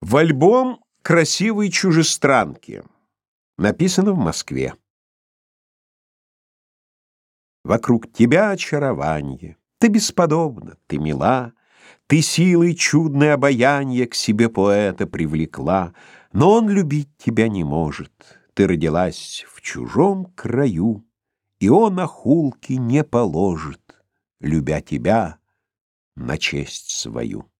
В альбом красивые чужестранки. Написано в Москве. Вокруг тебя очарование, Ты бесподобна, ты мила, Ты силой чудное обаяние К себе поэта привлекла, Но он любить тебя не может, Ты родилась в чужом краю, И он охулки не положит, Любя тебя на честь свою.